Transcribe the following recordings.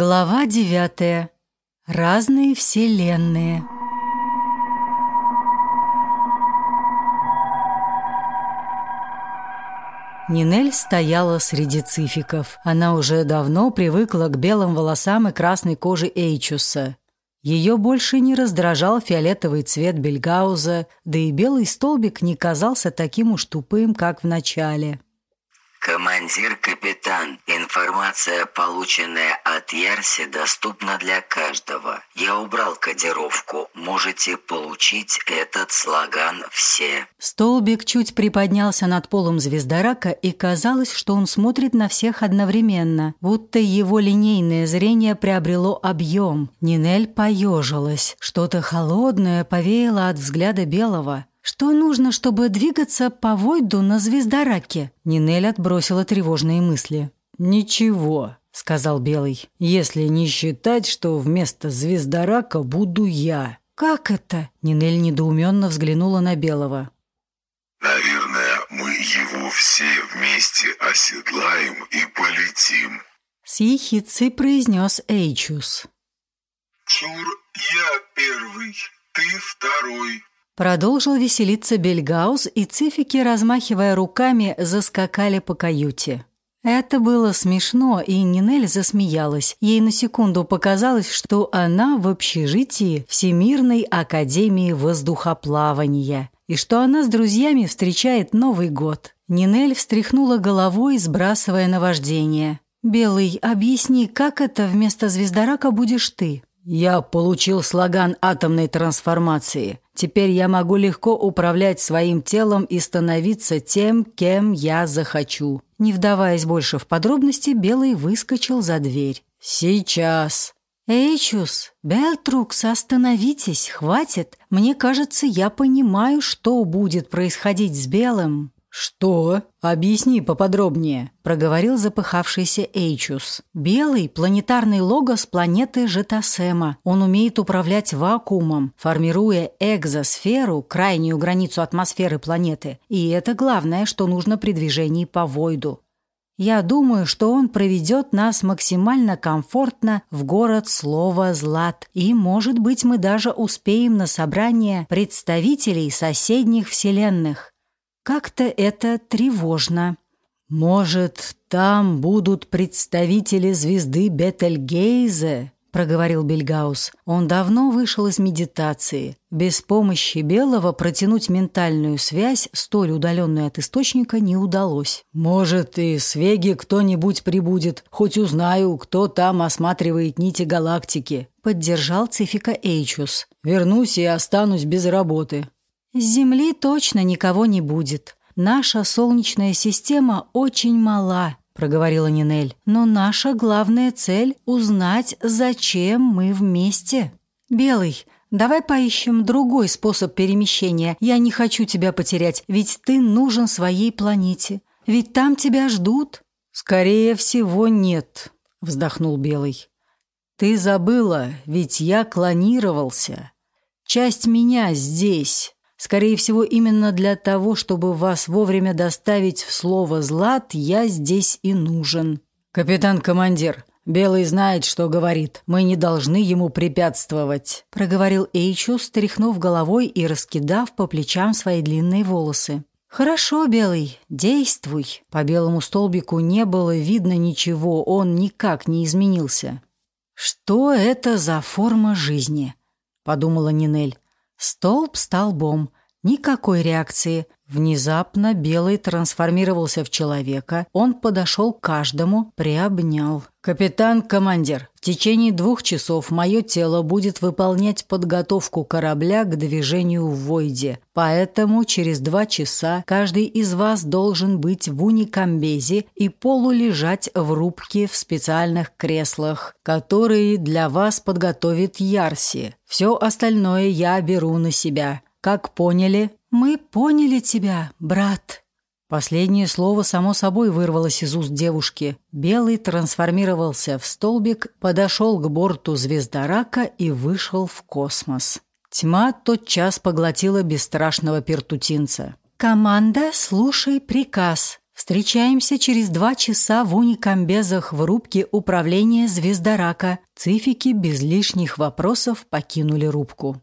Глава девятая. Разные вселенные. Нинель стояла среди цификов. Она уже давно привыкла к белым волосам и красной коже Эйчуса. Ее больше не раздражал фиолетовый цвет Бельгауза, да и белый столбик не казался таким уж тупым, как в начале. Командир-капитан, информация, полученная от Ярси, доступна для каждого. Я убрал кодировку. Можете получить этот слоган все. Столбик чуть приподнялся над полом звездорака, и казалось, что он смотрит на всех одновременно, будто его линейное зрение приобрело объем. Нинель поежилась. Что-то холодное повеяло от взгляда белого. Что нужно, чтобы двигаться по Войду на звездораке? Нинель отбросила тревожные мысли. Ничего, сказал Белый. Если не считать, что вместо звездорака буду я. Как это? Нинель недоуменно взглянула на Белого. Наверное, мы его все вместе оседлаем и полетим. С ехицей произнес Эйчус. Чур, я первый, ты второй. Продолжил веселиться Бельгаус, и цифики, размахивая руками, заскакали по каюте. Это было смешно, и Нинель засмеялась. Ей на секунду показалось, что она в общежитии Всемирной академии воздухоплавания и что она с друзьями встречает Новый год. Нинель встряхнула головой, сбрасывая наваждение. «Белый, объясни, как это вместо звездорака будешь ты?» «Я получил слоган атомной трансформации. Теперь я могу легко управлять своим телом и становиться тем, кем я захочу». Не вдаваясь больше в подробности, Белый выскочил за дверь. «Сейчас». «Эйчус, Белтрукс, остановитесь, хватит. Мне кажется, я понимаю, что будет происходить с Белым». «Что? Объясни поподробнее», – проговорил запыхавшийся Эйчус. «Белый – планетарный логос планеты Жетасема. Он умеет управлять вакуумом, формируя экзосферу, крайнюю границу атмосферы планеты. И это главное, что нужно при движении по Войду. Я думаю, что он проведет нас максимально комфортно в город слова Злат. И, может быть, мы даже успеем на собрание представителей соседних вселенных. Как-то это тревожно. Может, там будут представители звезды Бетельгейзе, проговорил Бельгаус. Он давно вышел из медитации. Без помощи Белого протянуть ментальную связь, столь удаленную от источника, не удалось. Может, и с Веги кто-нибудь прибудет, хоть узнаю, кто там осматривает нити галактики, поддержал Цифика Эйчус. Вернусь и останусь без работы. С Земли точно никого не будет. Наша солнечная система очень мала, проговорила Нинель. Но наша главная цель узнать, зачем мы вместе. Белый, давай поищем другой способ перемещения. Я не хочу тебя потерять, ведь ты нужен своей планете. Ведь там тебя ждут. Скорее всего, нет, вздохнул Белый. Ты забыла, ведь я клонировался. Часть меня здесь. Скорее всего, именно для того, чтобы вас вовремя доставить в слово «злат», я здесь и нужен. Капитан-командир, Белый знает, что говорит. Мы не должны ему препятствовать, проговорил Эйчу, стряхнув головой и раскидав по плечам свои длинные волосы. Хорошо, Белый, действуй. По белому столбику не было видно ничего, он никак не изменился. Что это за форма жизни? подумала Нинель. Столб столбом. Никакой реакции. Внезапно Белый трансформировался в человека. Он подошел к каждому, приобнял. «Капитан-командир, течение двух часов мое тело будет выполнять подготовку корабля к движению в Войде. Поэтому через два часа каждый из вас должен быть в уникамбезе и полулежать в рубке в специальных креслах, которые для вас подготовит Ярси. Все остальное я беру на себя. Как поняли?» «Мы поняли тебя, брат». Последнее слово само собой вырвалось из уст девушки. Белый трансформировался в столбик, подошел к борту звездорака и вышел в космос. Тьма тотчас поглотила бесстрашного пертутинца. «Команда, слушай приказ. Встречаемся через два часа в уникамбезах в рубке управления «Звездорака». Цифики без лишних вопросов покинули рубку.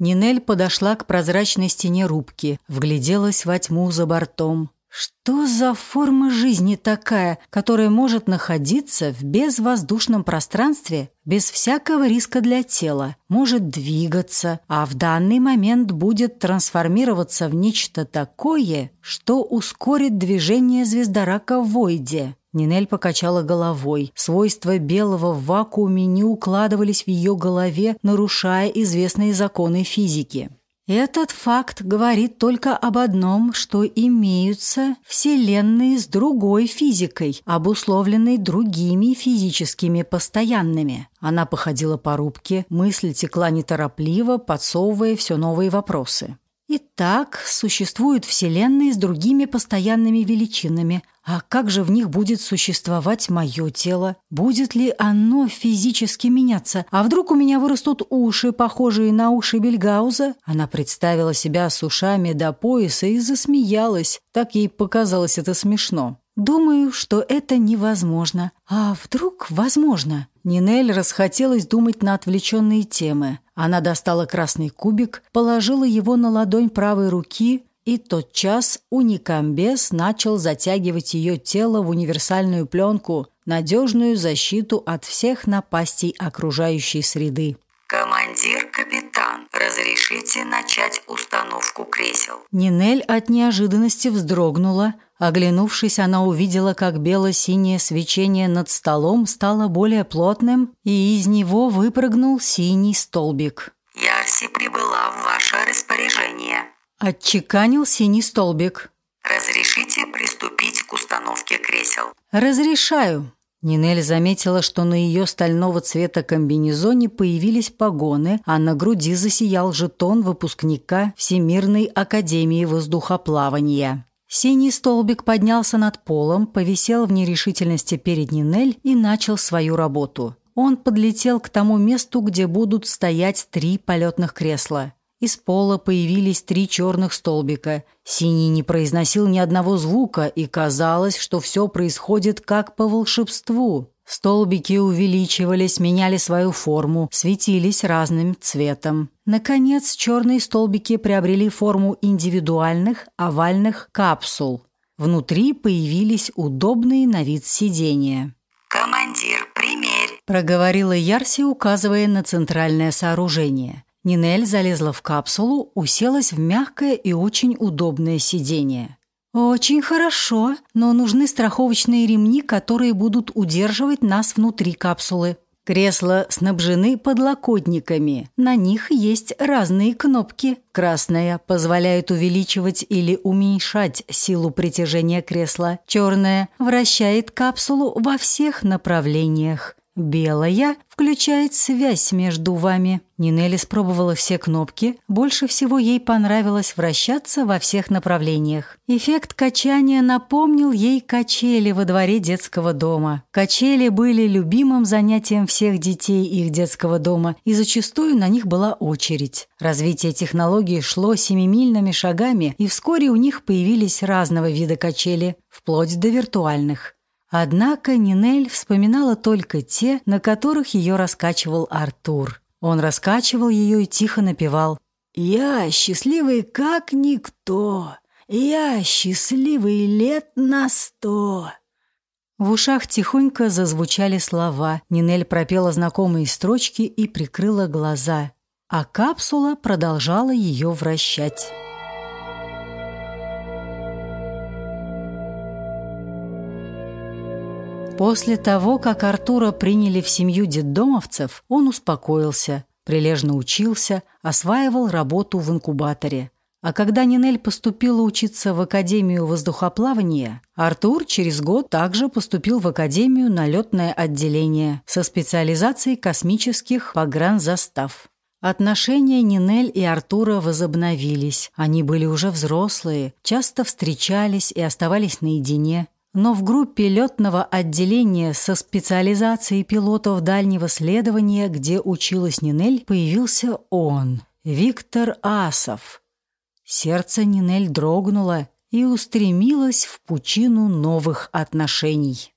Нинель подошла к прозрачной стене рубки, вгляделась во тьму за бортом. Что за форма жизни такая, которая может находиться в безвоздушном пространстве без всякого риска для тела, может двигаться, а в данный момент будет трансформироваться в нечто такое, что ускорит движение звездорака в Войде? Нинель покачала головой. Свойства белого в вакууме не укладывались в ее голове, нарушая известные законы физики. Этот факт говорит только об одном, что имеются вселенные с другой физикой, обусловленной другими физическими постоянными. Она походила по рубке, мысль текла неторопливо, подсовывая все новые вопросы. Итак, существуют вселенные с другими постоянными величинами. А как же в них будет существовать мое тело? Будет ли оно физически меняться? А вдруг у меня вырастут уши, похожие на уши Бельгауза? Она представила себя с ушами до пояса и засмеялась. Так ей показалось это смешно. Думаю, что это невозможно. А вдруг возможно? Нинель расхотелось думать на отвлеченные темы. Она достала красный кубик, положила его на ладонь правой руки, и тотчас уникамбес начал затягивать ее тело в универсальную пленку, надежную защиту от всех напастей окружающей среды. «Командир, капитан, разрешите начать установку кресел?» Нинель от неожиданности вздрогнула. Оглянувшись, она увидела, как бело-синее свечение над столом стало более плотным, и из него выпрыгнул синий столбик. «Ярси прибыла в ваше распоряжение». Отчеканил синий столбик. «Разрешите приступить к установке кресел?» «Разрешаю». Нинель заметила, что на ее стального цвета комбинезоне появились погоны, а на груди засиял жетон выпускника Всемирной академии воздухоплавания. Синий столбик поднялся над полом, повисел в нерешительности перед Нинель и начал свою работу. Он подлетел к тому месту, где будут стоять три полетных кресла. Из пола появились три черных столбика. Синий не произносил ни одного звука, и казалось, что все происходит как по волшебству. Столбики увеличивались, меняли свою форму, светились разным цветом. Наконец, черные столбики приобрели форму индивидуальных овальных капсул. Внутри появились удобные на вид сидения. «Командир, примерь!» – проговорила Ярси, указывая на центральное сооружение. Нинель залезла в капсулу, уселась в мягкое и очень удобное сиденье. «Очень хорошо, но нужны страховочные ремни, которые будут удерживать нас внутри капсулы. Кресла снабжены подлокотниками. На них есть разные кнопки. Красная позволяет увеличивать или уменьшать силу притяжения кресла. Черная вращает капсулу во всех направлениях. Белая включает связь между вами. Нинелли спробовала все кнопки. Больше всего ей понравилось вращаться во всех направлениях. Эффект качания напомнил ей качели во дворе детского дома. Качели были любимым занятием всех детей их детского дома, и зачастую на них была очередь. Развитие технологии шло семимильными шагами, и вскоре у них появились разного вида качели, вплоть до виртуальных. Однако Нинель вспоминала только те, на которых ее раскачивал Артур. Он раскачивал ее и тихо напевал «Я счастливый как никто, я счастливый лет на сто». В ушах тихонько зазвучали слова. Нинель пропела знакомые строчки и прикрыла глаза, а капсула продолжала ее вращать. После того, как Артура приняли в семью детдомовцев, он успокоился, прилежно учился, осваивал работу в инкубаторе. А когда Нинель поступила учиться в Академию воздухоплавания, Артур через год также поступил в Академию на летное отделение со специализацией космических погранзастав. Отношения Нинель и Артура возобновились. Они были уже взрослые, часто встречались и оставались наедине. Но в группе летного отделения со специализацией пилотов дальнего следования, где училась Нинель, появился он, Виктор Асов. Сердце Нинель дрогнуло. и устремилась в пучину новых отношений.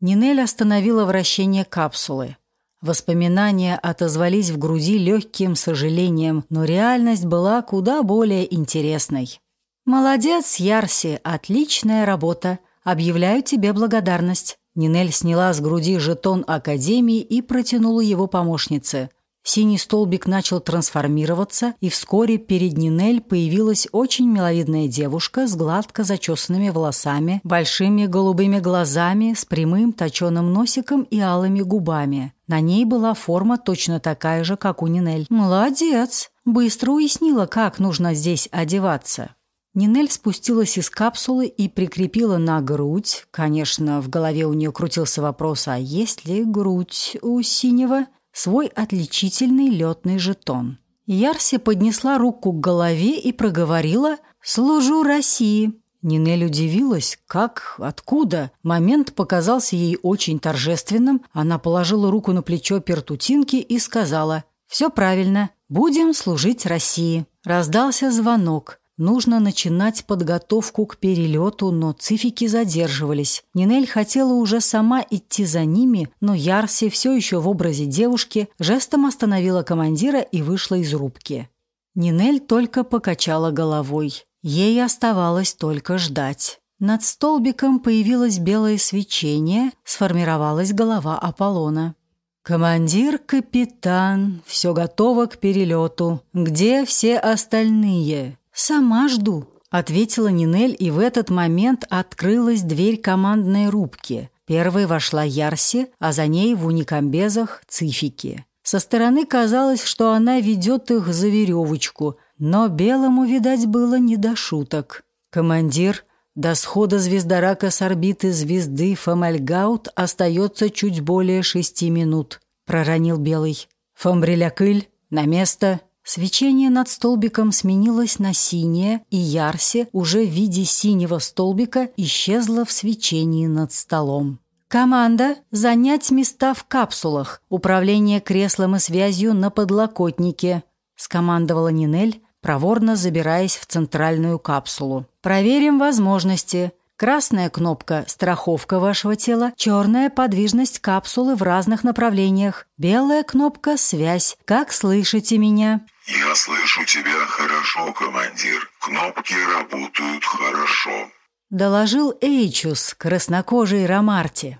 Нинель остановила вращение капсулы. Воспоминания отозвались в груди легким сожалением, но реальность была куда более интересной. «Молодец, Ярси, отличная работа. Объявляю тебе благодарность». Нинель сняла с груди жетон Академии и протянула его помощнице. Синий столбик начал трансформироваться, и вскоре перед Нинель появилась очень миловидная девушка с гладко зачесанными волосами, большими голубыми глазами, с прямым точеным носиком и алыми губами. На ней была форма точно такая же, как у Нинель. «Молодец!» Быстро уяснила, как нужно здесь одеваться. Нинель спустилась из капсулы и прикрепила на грудь. Конечно, в голове у нее крутился вопрос, а есть ли грудь у синего? свой отличительный летный жетон. Ярси поднесла руку к голове и проговорила «Служу России». Нинель удивилась, как, откуда. Момент показался ей очень торжественным. Она положила руку на плечо Пертутинки и сказала «Все правильно, будем служить России». Раздался звонок. Нужно начинать подготовку к перелету, но цифики задерживались. Нинель хотела уже сама идти за ними, но Ярси, все еще в образе девушки, жестом остановила командира и вышла из рубки. Нинель только покачала головой. Ей оставалось только ждать. Над столбиком появилось белое свечение, сформировалась голова Аполлона. «Командир, капитан, все готово к перелету. Где все остальные?» «Сама жду», — ответила Нинель, и в этот момент открылась дверь командной рубки. Первой вошла Ярси, а за ней в уникамбезах цифики. Со стороны казалось, что она ведет их за веревочку, но белому, видать, было не до шуток. Командир, до схода звездорака с орбиты звезды Фомальгаут остается чуть более шести минут, проронил белый. Фомбрелякыль, на место. Свечение над столбиком сменилось на синее, и Ярси, уже в виде синего столбика, исчезла в свечении над столом. «Команда – занять места в капсулах, управление креслом и связью на подлокотнике», – скомандовала Нинель, проворно забираясь в центральную капсулу. «Проверим возможности. Красная кнопка – страховка вашего тела, черная – подвижность капсулы в разных направлениях, белая кнопка – связь. Как слышите меня?» «Я слышу тебя хорошо, командир. Кнопки работают хорошо», — доложил Эйчус, краснокожий Ромарти.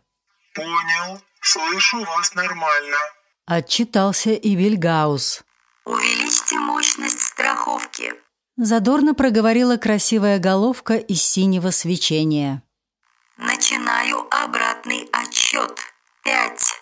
«Понял. Слышу вас нормально», — отчитался и Бельгаус. «Увеличьте мощность страховки», — задорно проговорила красивая головка из синего свечения. «Начинаю обратный отсчет. Пять,